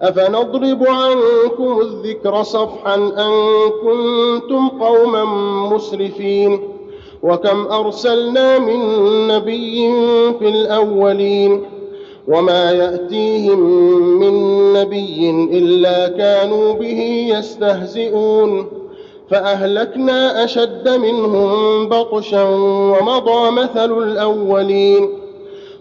أفنضرب عنكم الذكر صفحا أن كنتم قوما مسرفين وكم أرسلنا من نبي في الأولين وما يأتيهم من نبي إلا كانوا به يستهزئون فأهلكنا أشد منهم بطشا ومضى مثل الأولين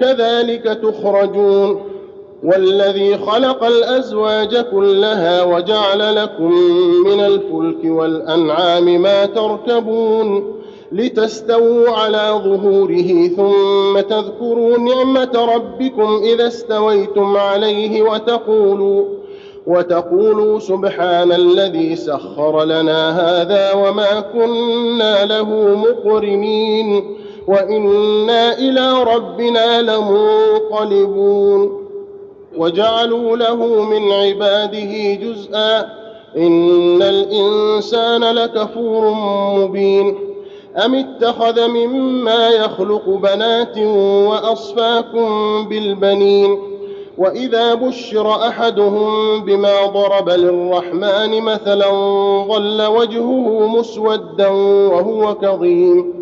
كذلك تخرجون والذي خلق الأزواج كلها وجعل لكم من الفلك والأنعام ما تركبون لتستووا على ظهوره ثم تذكروا نعمة ربكم إذا استويتم عليه وتقولوا وتقولوا سبحان الذي سخر لنا هذا وما كنا له مقرنين وإنا إلى ربنا لمنقلبون. وجعلوا له من عباده جزءا. إن الإنسان لكفور مبين. أم اتخذ مما يخلق بنات وأصفاكم بالبنين؟ وإذا بشر أحدهم بما ضرب للرحمن مثلا ظل وجهه مسودا وهو كظيم.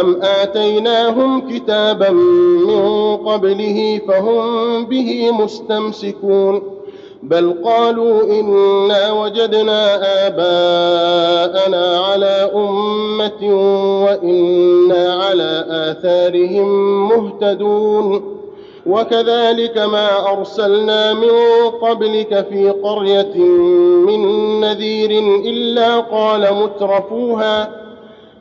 أم آتيناهم كتابا من قبله فهم به مستمسكون بل قالوا إنا وجدنا آباءنا على أمة وإنا على آثارهم مهتدون وكذلك ما أرسلنا من قبلك في قرية من نذير إلا قال مترفوها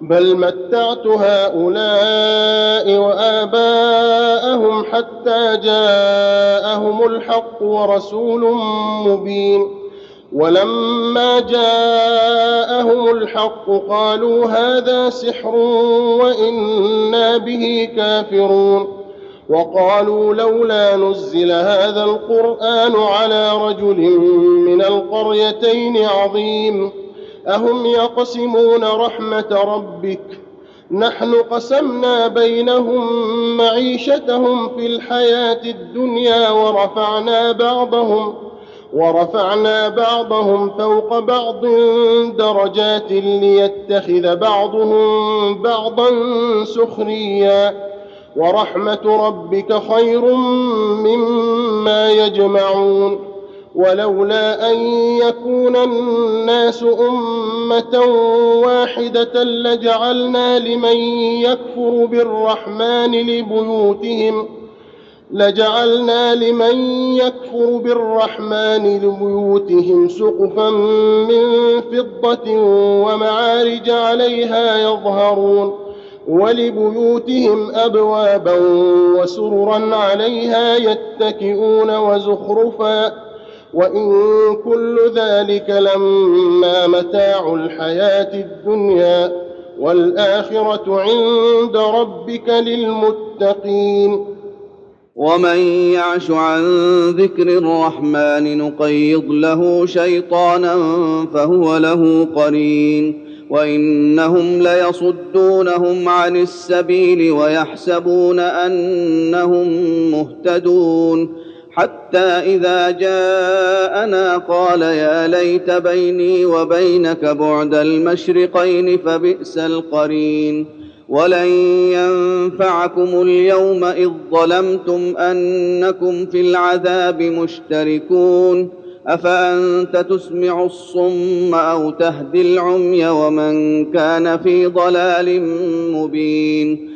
بل متعت هؤلاء وآباءهم حتى جاءهم الحق ورسول مبين. ولما جاءهم الحق قالوا هذا سحر وإنا به كافرون. وقالوا لولا نزل هذا القرآن على رجل من القريتين عظيم. أهم يقسمون رحمة ربك؟ نحن قسمنا بينهم معيشتهم في الحياة الدنيا ورفعنا بعضهم ورفعنا بعضهم فوق بعض درجات ليتخذ بعضهم بعضا سخريا. ورحمة ربك خير مما يجمعون. ولولا أن يكون الناس أمة واحدة لجعلنا لمن يكفر بالرحمن لبيوتهم لجعلنا لمن يكفر بالرحمن لبيوتهم سقفا من فضة ومعارج عليها يظهرون ولبيوتهم ابوابا وسررا عليها يتكئون وزخرفا. وإن كل ذلك لما متاع الحياة الدنيا والآخرة عند ربك للمتقين. ومن يعش عن ذكر الرحمن نقيض له شيطانا فهو له قرين. وإنهم ليصدونهم عن السبيل ويحسبون أنهم مهتدون. حتى إذا جاءنا قال يا ليت بيني وبينك بعد المشرقين فبئس القرين ولن ينفعكم اليوم إذ ظلمتم أنكم في العذاب مشتركون أفأنت تسمع الصم أو تهدي العمي ومن كان في ضلال مبين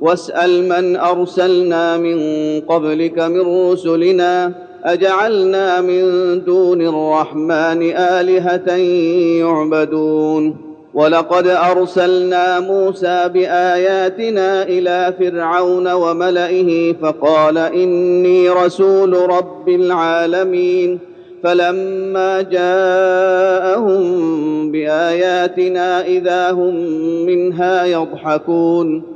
واسأل من أرسلنا من قبلك من رسلنا أجعلنا من دون الرحمن آلهة يعبدون. ولقد أرسلنا موسى بآياتنا إلى فرعون وملئه فقال إني رسول رب العالمين. فلما جاءهم بآياتنا إذا هم منها يضحكون.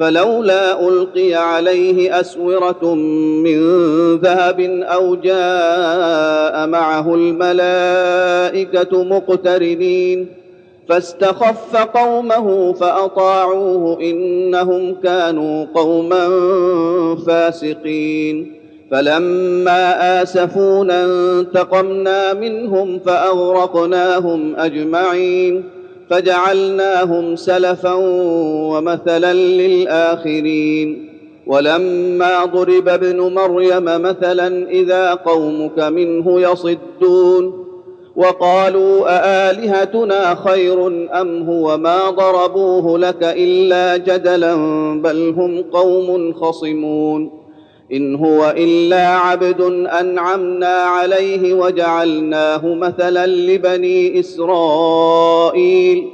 فلولا ألقي عليه أسورة من ذهب أو جاء معه الملائكة مقترنين فاستخف قومه فأطاعوه إنهم كانوا قوما فاسقين فلما آسفونا انتقمنا منهم فأغرقناهم أجمعين فجعلناهم سلفا ومثلا للآخرين. ولما ضرب ابن مريم مثلا إذا قومك منه يصدون. وقالوا أآلهتنا خير أم هو ما ضربوه لك إلا جدلا بل هم قوم خصمون. إن هو إلا عبد أنعمنا عليه وجعلناه مثلا لبني إسرائيل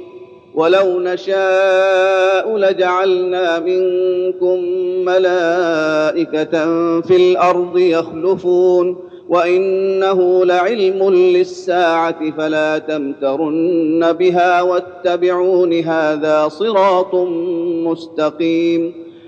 ولو نشاء لجعلنا منكم ملائكة في الأرض يخلفون وإنه لعلم للساعة فلا تمترن بها واتبعون هذا صراط مستقيم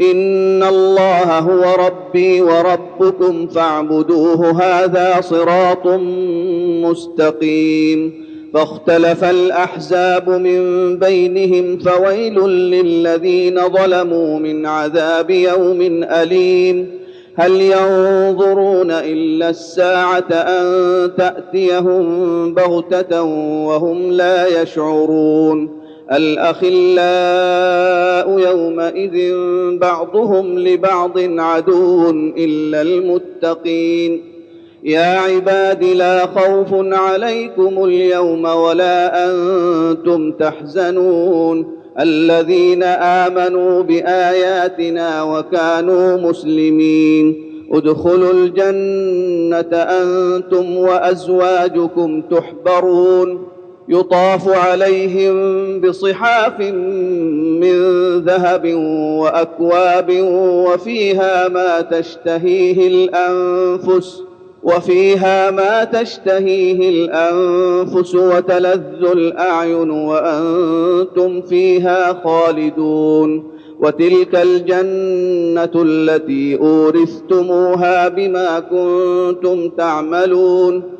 ان الله هو ربي وربكم فاعبدوه هذا صراط مستقيم فاختلف الاحزاب من بينهم فويل للذين ظلموا من عذاب يوم اليم هل ينظرون الا الساعة ان تاتيهم بغته وهم لا يشعرون الأخلاء يومئذ بعضهم لبعض عدو إلا المتقين. يا عباد لا خوف عليكم اليوم ولا أنتم تحزنون. الذين آمنوا بآياتنا وكانوا مسلمين. ادخلوا الجنة أنتم وأزواجكم تحبرون. يطاف عليهم بصحاف من ذهب وأكواب وفيها ما تشتهيه الأنفس وفيها ما تشتهيه الأنفس وتلذ الأعين وأنتم فيها خالدون. وتلك الجنة التي أورثتموها بما كنتم تعملون.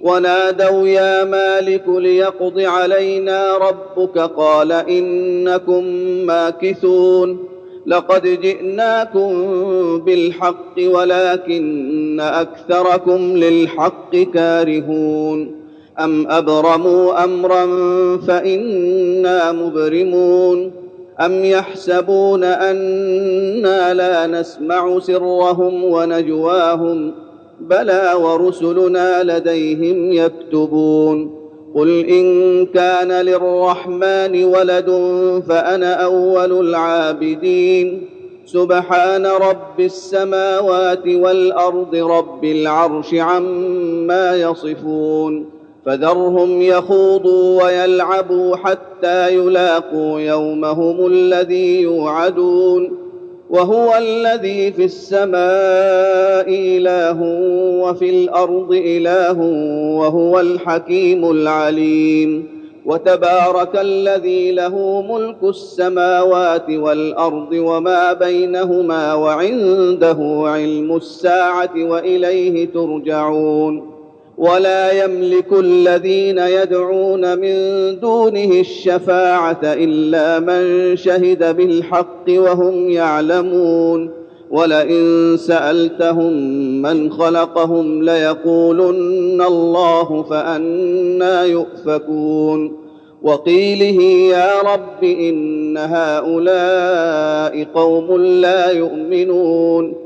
ونادوا يا مالك ليقض علينا ربك قال إنكم ماكثون لقد جئناكم بالحق ولكن أكثركم للحق كارهون أم أبرموا أمرا فإنا مبرمون أم يحسبون أنا لا نسمع سرهم ونجواهم بلى ورسلنا لديهم يكتبون قل إن كان للرحمن ولد فأنا أول العابدين سبحان رب السماوات والأرض رب العرش عما يصفون فذرهم يخوضوا ويلعبوا حتى يلاقوا يومهم الذي يوعدون وهو الذي في السماء إله وفي الأرض إله وهو الحكيم العليم. وتبارك الذي له ملك السماوات والأرض وما بينهما وعنده علم الساعة وإليه ترجعون. ولا يملك الذين يدعون من دونه الشفاعة إلا من شهد بالحق وهم يعلمون. ولئن سألتهم من خلقهم ليقولن الله فأنا يؤفكون. وقيله يا رب إن هؤلاء قوم لا يؤمنون.